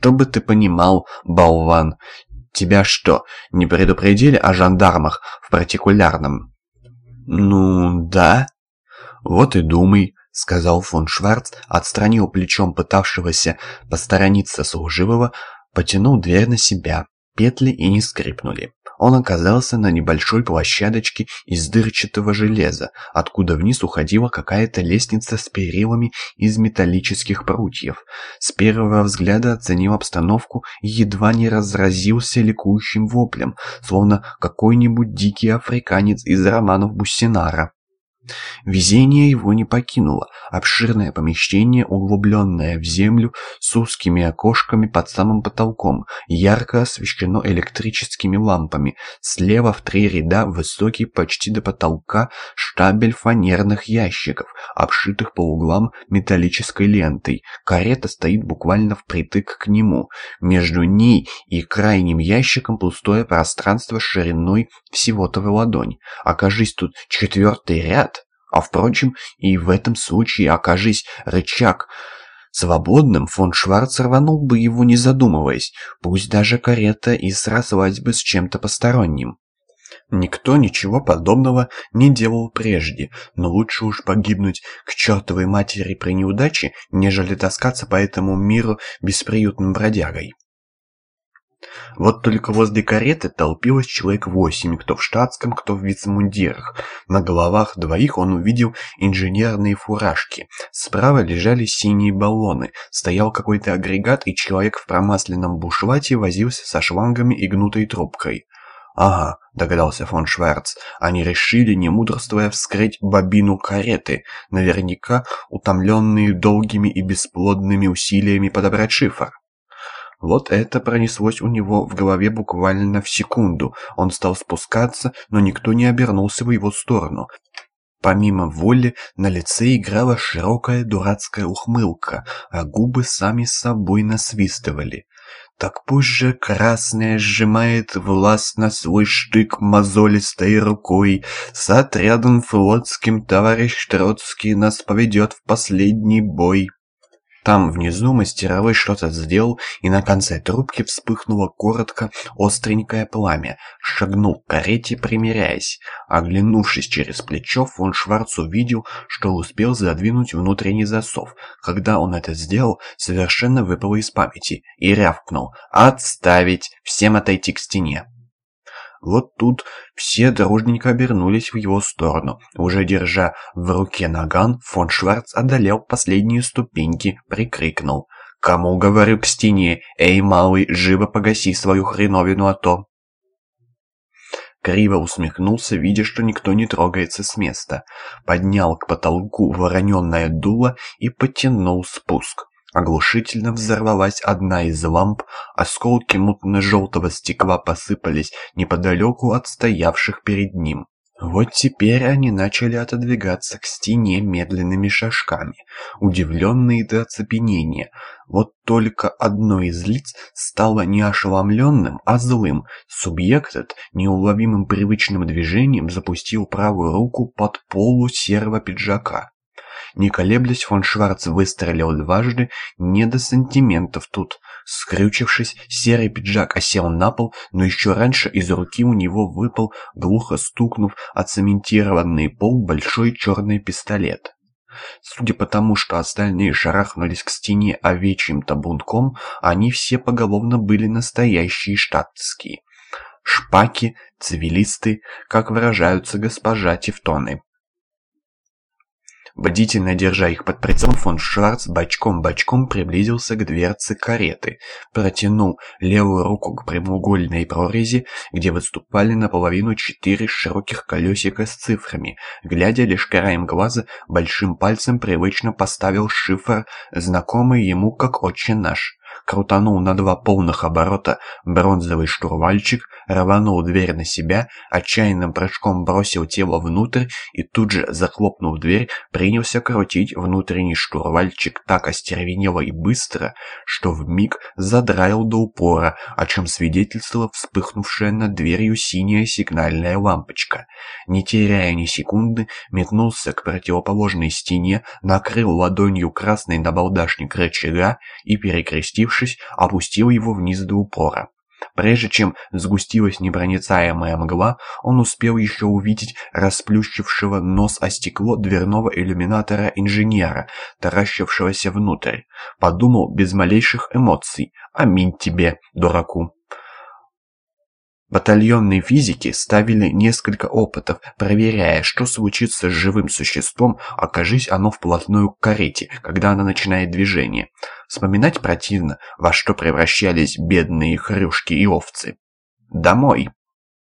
Чтобы ты понимал, болван, тебя что, не предупредили о жандармах в партикулярном? Ну, да. Вот и думай, сказал фон Шварц, отстранил плечом пытавшегося посторониться служивого, потянул дверь на себя. Петли и не скрипнули. Он оказался на небольшой площадочке из дырчатого железа, откуда вниз уходила какая-то лестница с перилами из металлических прутьев. С первого взгляда оценил обстановку и едва не разразился ликующим воплем, словно какой-нибудь дикий африканец из романов Буссинара. Везение его не покинуло. Обширное помещение, углубленное в землю, с узкими окошками под самым потолком, ярко освещено электрическими лампами. Слева в три ряда высокий почти до потолка штабель фанерных ящиков, обшитых по углам металлической лентой. Карета стоит буквально впритык к нему. Между ней и крайним ящиком пустое пространство шириной всего-то в ладонь. Окажись тут четвертый ряд, а впрочем, и в этом случае, окажись рычаг свободным, фон Шварц рванул бы его не задумываясь, пусть даже карета и срослась бы с чем-то посторонним. Никто ничего подобного не делал прежде, но лучше уж погибнуть к чертовой матери при неудаче, нежели таскаться по этому миру бесприютным бродягой. Вот только возле кареты толпилось человек восемь, кто в штатском, кто в вицмундирах. На головах двоих он увидел инженерные фуражки. Справа лежали синие баллоны, стоял какой-то агрегат, и человек в промасленном бушлате возился со шлангами и гнутой трубкой. «Ага», — догадался фон Шварц, — «они решили, не мудрствуя, вскрыть бобину кареты, наверняка утомленные долгими и бесплодными усилиями подобрать шифр». Вот это пронеслось у него в голове буквально в секунду. Он стал спускаться, но никто не обернулся в его сторону. Помимо воли на лице играла широкая дурацкая ухмылка, а губы сами собой насвистывали. Так пусть же красная сжимает властно свой штык мозолистой рукой. С отрядом флотским товарищ Троцкий нас поведет в последний бой. Там внизу мастеровой что-то сделал, и на конце трубки вспыхнуло коротко остренькое пламя. Шагнул к карете, примиряясь. Оглянувшись через плечо, фон Шварц увидел, что успел задвинуть внутренний засов. Когда он это сделал, совершенно выпало из памяти, и рявкнул «Отставить! Всем отойти к стене!» Вот тут все дружненько обернулись в его сторону. Уже держа в руке наган, фон Шварц одолел последние ступеньки, прикрикнул. «Кому, говорю, к стене? Эй, малый, живо погаси свою хреновину, а то...» Криво усмехнулся, видя, что никто не трогается с места. Поднял к потолку вороненное дуло и потянул спуск. Оглушительно взорвалась одна из ламп, осколки мутно-желтого стекла посыпались неподалеку от стоявших перед ним. Вот теперь они начали отодвигаться к стене медленными шажками, удивленные до оцепенения. Вот только одно из лиц стало не ошеломленным, а злым. Субъект этот неуловимым привычным движением запустил правую руку под полу серого пиджака. Не колеблясь, фон Шварц выстрелил дважды, не до сантиментов тут. Скрючившись, серый пиджак осел на пол, но еще раньше из руки у него выпал, глухо стукнув оцементированный пол, большой черный пистолет. Судя по тому, что остальные шарахнулись к стене овечьим табунком, они все поголовно были настоящие штатские. Шпаки, цивилисты, как выражаются госпожа Тевтоны. Бдительно держа их под прицелом, фон Шварц бочком-бочком приблизился к дверце кареты, протянул левую руку к прямоугольной прорези, где выступали наполовину четыре широких колесика с цифрами. Глядя лишь краем глаза, большим пальцем привычно поставил шифр, знакомый ему как «Отче наш» крутанул на два полных оборота бронзовый штурвальчик, рванул дверь на себя, отчаянным прыжком бросил тело внутрь и тут же, захлопнув дверь, принялся крутить внутренний штурвальчик так остервенело и быстро, что вмиг задраил до упора, о чем свидетельствовала вспыхнувшая над дверью синяя сигнальная лампочка. Не теряя ни секунды, метнулся к противоположной стене, накрыл ладонью красный набалдашник рычага и, перекрестившись, Наклонившись, опустил его вниз до упора. Прежде чем сгустилась непроницаемая мгла, он успел еще увидеть расплющившего нос о стекло дверного иллюминатора инженера, таращившегося внутрь. Подумал без малейших эмоций. «Аминь тебе, дураку!» Батальонные физики ставили несколько опытов, проверяя, что случится с живым существом, окажись оно вплотную к карете, когда она начинает движение. Вспоминать противно, во что превращались бедные хрюшки и овцы. «Домой!»